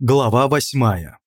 Глава восьмая.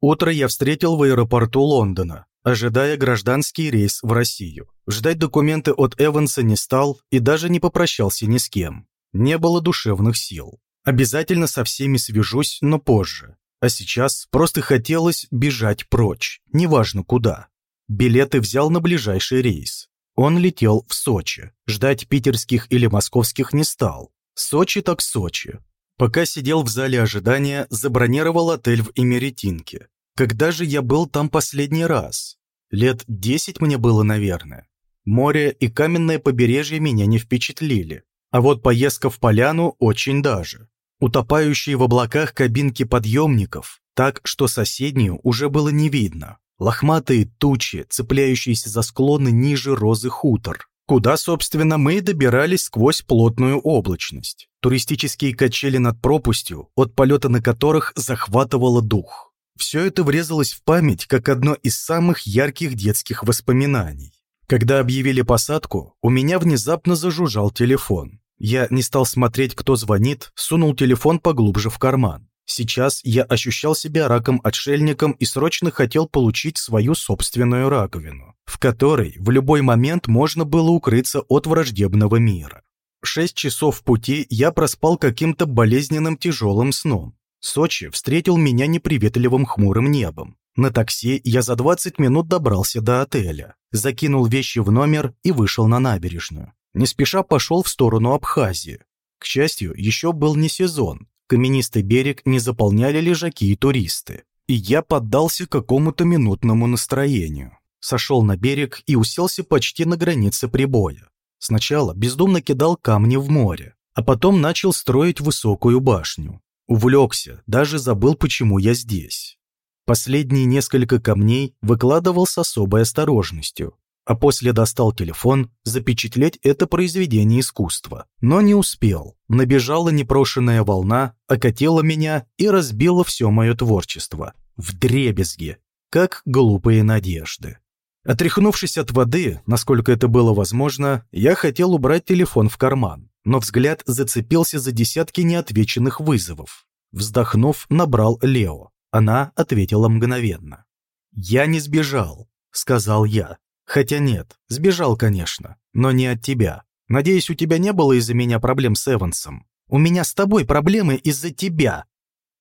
Утро я встретил в аэропорту Лондона, ожидая гражданский рейс в Россию. Ждать документы от Эванса не стал и даже не попрощался ни с кем. Не было душевных сил. Обязательно со всеми свяжусь, но позже. А сейчас просто хотелось бежать прочь, неважно куда. Билеты взял на ближайший рейс. Он летел в Сочи. Ждать питерских или московских не стал. Сочи так Сочи. Пока сидел в зале ожидания, забронировал отель в Эмеретинке. Когда же я был там последний раз? Лет десять мне было, наверное. Море и каменное побережье меня не впечатлили. А вот поездка в поляну очень даже. Утопающие в облаках кабинки подъемников, так что соседнюю уже было не видно. Лохматые тучи, цепляющиеся за склоны ниже розы хутор куда, собственно, мы и добирались сквозь плотную облачность. Туристические качели над пропастью, от полета на которых захватывало дух. Все это врезалось в память как одно из самых ярких детских воспоминаний. Когда объявили посадку, у меня внезапно зажужжал телефон. Я не стал смотреть, кто звонит, сунул телефон поглубже в карман. Сейчас я ощущал себя раком-отшельником и срочно хотел получить свою собственную раковину, в которой в любой момент можно было укрыться от враждебного мира. Шесть часов пути я проспал каким-то болезненным тяжелым сном. Сочи встретил меня неприветливым хмурым небом. На такси я за 20 минут добрался до отеля, закинул вещи в номер и вышел на набережную. Не спеша пошел в сторону Абхазии. К счастью, еще был не сезон, Каменистый берег не заполняли лежаки и туристы. И я поддался какому-то минутному настроению. Сошел на берег и уселся почти на границе прибоя. Сначала бездумно кидал камни в море, а потом начал строить высокую башню. Увлекся, даже забыл, почему я здесь. Последние несколько камней выкладывал с особой осторожностью, а после достал телефон запечатлеть это произведение искусства. Но не успел. Набежала непрошенная волна, окатила меня и разбила все мое творчество. В дребезги, как глупые надежды. Отряхнувшись от воды, насколько это было возможно, я хотел убрать телефон в карман, но взгляд зацепился за десятки неотвеченных вызовов. Вздохнув, набрал Лео. Она ответила мгновенно. «Я не сбежал», — сказал я. Хотя нет, сбежал, конечно, но не от тебя. Надеюсь, у тебя не было из-за меня проблем с Эвансом. У меня с тобой проблемы из-за тебя!»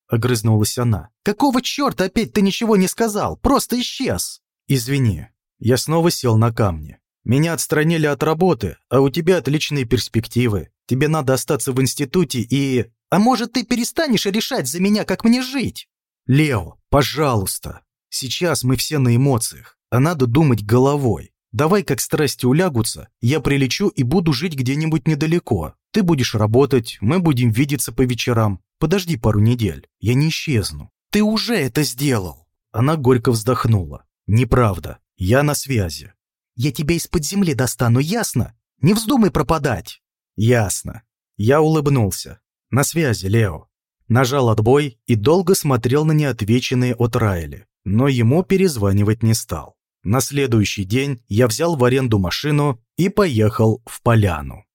Огрызнулась она. «Какого черта опять ты ничего не сказал? Просто исчез!» «Извини, я снова сел на камни. Меня отстранили от работы, а у тебя отличные перспективы. Тебе надо остаться в институте и... А может, ты перестанешь решать за меня, как мне жить? Лео, пожалуйста. Сейчас мы все на эмоциях а надо думать головой. Давай, как страсти улягутся, я прилечу и буду жить где-нибудь недалеко. Ты будешь работать, мы будем видеться по вечерам. Подожди пару недель, я не исчезну. Ты уже это сделал. Она горько вздохнула. Неправда, я на связи. Я тебя из-под земли достану, ясно? Не вздумай пропадать. Ясно. Я улыбнулся. На связи, Лео. Нажал отбой и долго смотрел на неотвеченные от Райли, но ему перезванивать не стал. На следующий день я взял в аренду машину и поехал в поляну.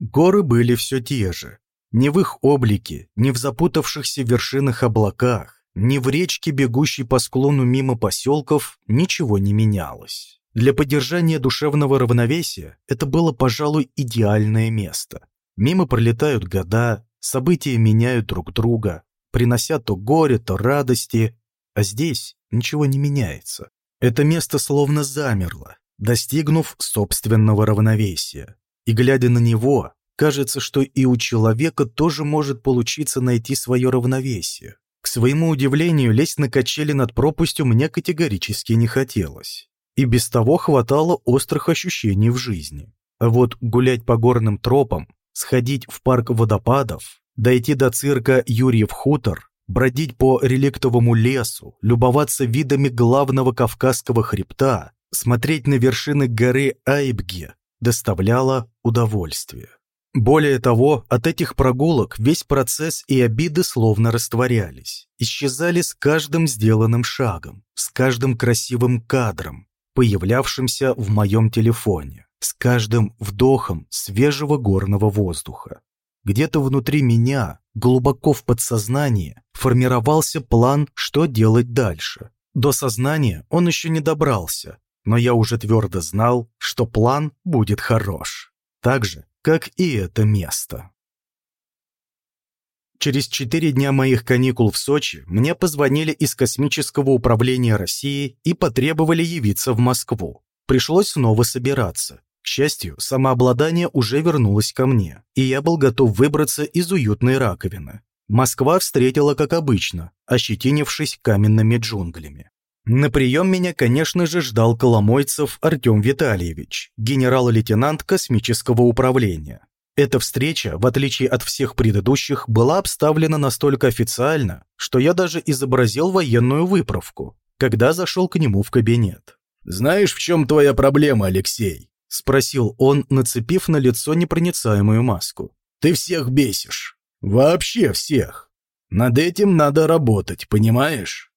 Горы были все те же. Ни в их облике, ни в запутавшихся вершинах облаках, ни в речке, бегущей по склону мимо поселков, ничего не менялось. Для поддержания душевного равновесия это было, пожалуй, идеальное место. Мимо пролетают года, события меняют друг друга, принося то горе, то радости, а здесь ничего не меняется. Это место словно замерло, достигнув собственного равновесия. И глядя на него, кажется, что и у человека тоже может получиться найти свое равновесие. К своему удивлению, лезть на качели над пропастью мне категорически не хотелось. И без того хватало острых ощущений в жизни. А вот гулять по горным тропам, сходить в парк водопадов, дойти до цирка Юрьев хутор бродить по реликтовому лесу, любоваться видами главного Кавказского хребта, смотреть на вершины горы Айбге доставляло удовольствие. Более того, от этих прогулок весь процесс и обиды словно растворялись, исчезали с каждым сделанным шагом, с каждым красивым кадром, появлявшимся в моем телефоне, с каждым вдохом свежего горного воздуха. Где-то внутри меня, глубоко в подсознании, формировался план, что делать дальше. До сознания он еще не добрался, но я уже твердо знал, что план будет хорош. Так же, как и это место. Через четыре дня моих каникул в Сочи мне позвонили из Космического управления России и потребовали явиться в Москву. Пришлось снова собираться. К счастью, самообладание уже вернулось ко мне, и я был готов выбраться из уютной раковины. Москва встретила, как обычно, ощетинившись каменными джунглями. На прием меня, конечно же, ждал Коломойцев Артем Витальевич, генерал-лейтенант космического управления. Эта встреча, в отличие от всех предыдущих, была обставлена настолько официально, что я даже изобразил военную выправку, когда зашел к нему в кабинет. «Знаешь, в чем твоя проблема, Алексей?» – спросил он, нацепив на лицо непроницаемую маску. «Ты всех бесишь. Вообще всех. Над этим надо работать, понимаешь?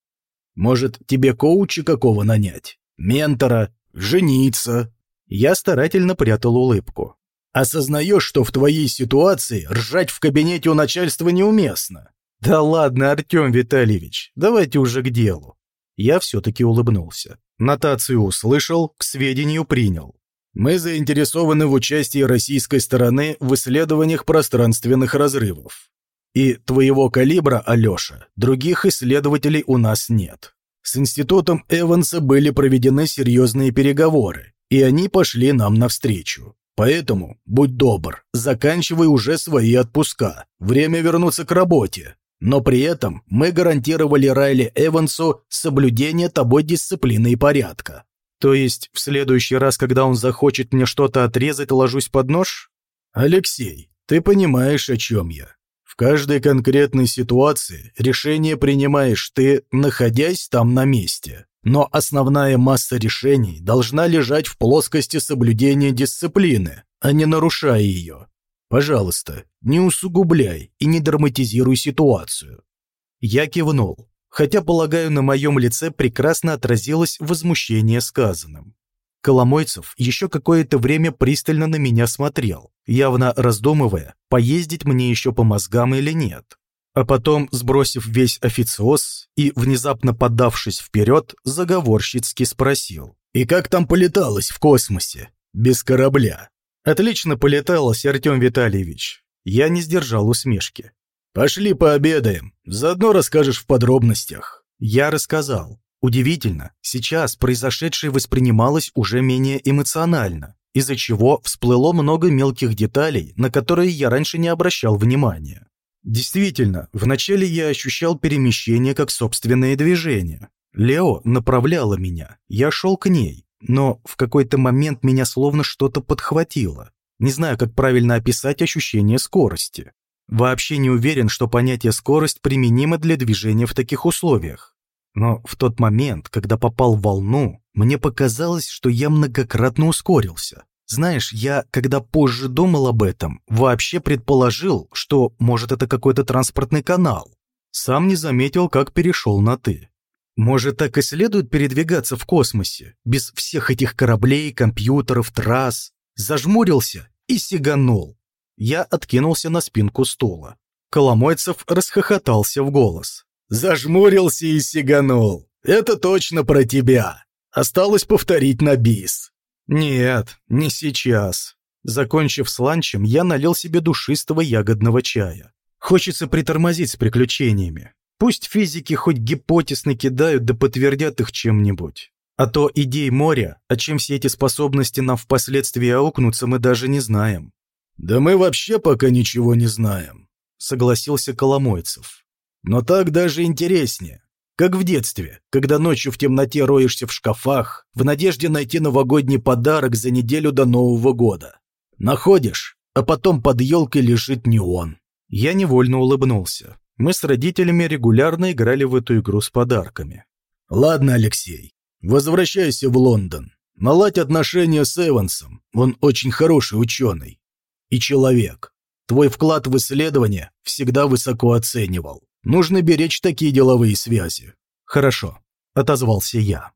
Может, тебе коуча какого нанять? Ментора? Жениться?» Я старательно прятал улыбку. Осознаешь, что в твоей ситуации ржать в кабинете у начальства неуместно. Да ладно, Артем Витальевич, давайте уже к делу. Я все-таки улыбнулся. Нотацию услышал, к сведению принял. Мы заинтересованы в участии российской стороны в исследованиях пространственных разрывов. И твоего калибра, Алеша, других исследователей у нас нет. С институтом Эванса были проведены серьезные переговоры, и они пошли нам навстречу. Поэтому, будь добр, заканчивай уже свои отпуска. Время вернуться к работе. Но при этом мы гарантировали Райли Эвансу соблюдение тобой дисциплины и порядка. То есть в следующий раз, когда он захочет мне что-то отрезать, ложусь под нож? Алексей, ты понимаешь, о чем я. В каждой конкретной ситуации решение принимаешь ты, находясь там на месте. Но основная масса решений должна лежать в плоскости соблюдения дисциплины, а не нарушая ее. Пожалуйста, не усугубляй и не драматизируй ситуацию. Я кивнул, хотя, полагаю, на моем лице прекрасно отразилось возмущение сказанным. Коломойцев еще какое-то время пристально на меня смотрел, явно раздумывая, поездить мне еще по мозгам или нет а потом, сбросив весь официоз и, внезапно подавшись вперед, заговорщицки спросил. «И как там полеталось в космосе? Без корабля?» «Отлично полеталось, Артем Витальевич». Я не сдержал усмешки. «Пошли пообедаем, заодно расскажешь в подробностях». Я рассказал. Удивительно, сейчас произошедшее воспринималось уже менее эмоционально, из-за чего всплыло много мелких деталей, на которые я раньше не обращал внимания. Действительно, вначале я ощущал перемещение как собственное движение. Лео направляла меня, я шел к ней, но в какой-то момент меня словно что-то подхватило. Не знаю, как правильно описать ощущение скорости. Вообще не уверен, что понятие «скорость» применимо для движения в таких условиях. Но в тот момент, когда попал в волну, мне показалось, что я многократно ускорился. Знаешь, я, когда позже думал об этом, вообще предположил, что, может, это какой-то транспортный канал. Сам не заметил, как перешел на «ты». Может, так и следует передвигаться в космосе, без всех этих кораблей, компьютеров, трасс? Зажмурился и сиганул. Я откинулся на спинку стула. Коломойцев расхохотался в голос. «Зажмурился и сиганул. Это точно про тебя. Осталось повторить на бис». «Нет, не сейчас». Закончив с ланчем, я налил себе душистого ягодного чая. Хочется притормозить с приключениями. Пусть физики хоть гипотез накидают да подтвердят их чем-нибудь. А то идей моря, а чем все эти способности нам впоследствии аукнутся, мы даже не знаем. «Да мы вообще пока ничего не знаем», — согласился Коломойцев. «Но так даже интереснее. Как в детстве, когда ночью в темноте роешься в шкафах, в надежде найти новогодний подарок за неделю до Нового года. Находишь, а потом под елкой лежит не он. Я невольно улыбнулся. Мы с родителями регулярно играли в эту игру с подарками. «Ладно, Алексей, возвращайся в Лондон. Наладь отношения с Эвансом, он очень хороший ученый. И человек. Твой вклад в исследование всегда высоко оценивал. Нужно беречь такие деловые связи. Хорошо, отозвался я.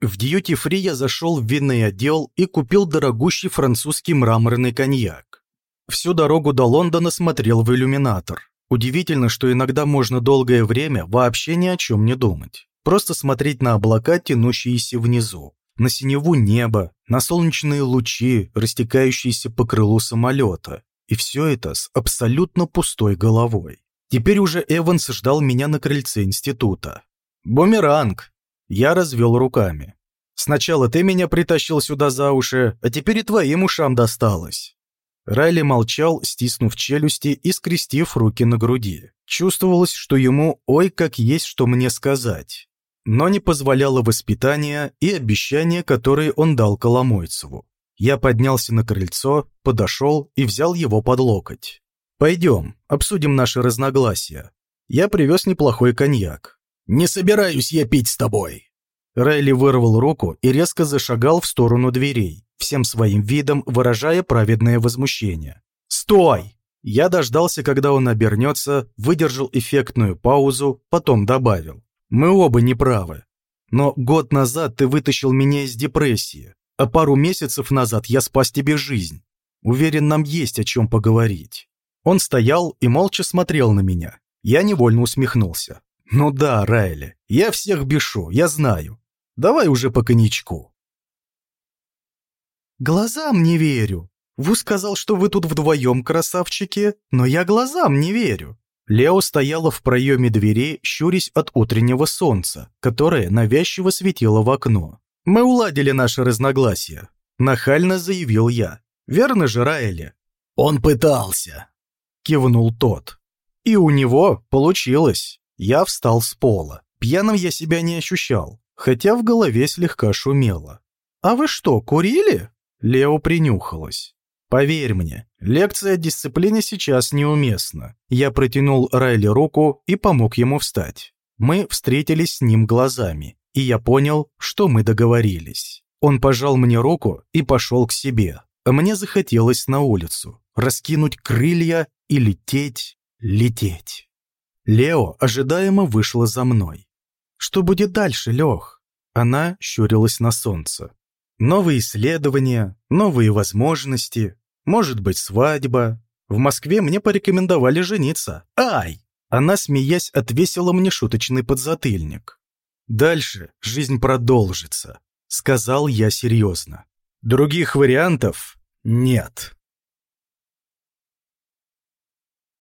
В дьюти-фри я зашел в винный отдел и купил дорогущий французский мраморный коньяк. Всю дорогу до Лондона смотрел в иллюминатор. Удивительно, что иногда можно долгое время вообще ни о чем не думать. Просто смотреть на облака, тянущиеся внизу, на синеву неба, на солнечные лучи, растекающиеся по крылу самолета. И все это с абсолютно пустой головой. Теперь уже Эванс ждал меня на крыльце института. «Бумеранг!» Я развел руками. «Сначала ты меня притащил сюда за уши, а теперь и твоим ушам досталось». Райли молчал, стиснув челюсти и скрестив руки на груди. Чувствовалось, что ему ой как есть что мне сказать. Но не позволяло воспитание и обещания, которые он дал Коломойцеву. Я поднялся на крыльцо, подошел и взял его под локоть. «Пойдем, обсудим наши разногласия. Я привез неплохой коньяк». «Не собираюсь я пить с тобой». Райли вырвал руку и резко зашагал в сторону дверей, всем своим видом выражая праведное возмущение. «Стой!» Я дождался, когда он обернется, выдержал эффектную паузу, потом добавил. «Мы оба неправы. Но год назад ты вытащил меня из депрессии а пару месяцев назад я спас тебе жизнь. Уверен, нам есть о чем поговорить». Он стоял и молча смотрел на меня. Я невольно усмехнулся. «Ну да, Райли, я всех бешу, я знаю. Давай уже по коньячку». «Глазам не верю. Ву сказал, что вы тут вдвоем, красавчики, но я глазам не верю». Лео стояла в проеме двери, щурясь от утреннего солнца, которое навязчиво светило в окно. «Мы уладили наши разногласия», — нахально заявил я. «Верно же, Раэли?» «Он пытался», — кивнул тот. «И у него получилось». Я встал с пола. Пьяным я себя не ощущал, хотя в голове слегка шумело. «А вы что, курили?» Лео принюхалась. «Поверь мне, лекция о дисциплине сейчас неуместна». Я протянул Райли руку и помог ему встать. Мы встретились с ним глазами и я понял, что мы договорились. Он пожал мне руку и пошел к себе, мне захотелось на улицу, раскинуть крылья и лететь, лететь. Лео ожидаемо вышла за мной. «Что будет дальше, Лех?» Она щурилась на солнце. «Новые исследования, новые возможности, может быть, свадьба. В Москве мне порекомендовали жениться. Ай!» Она, смеясь, отвесила мне шуточный подзатыльник. Дальше жизнь продолжится, сказал я серьезно. Других вариантов нет.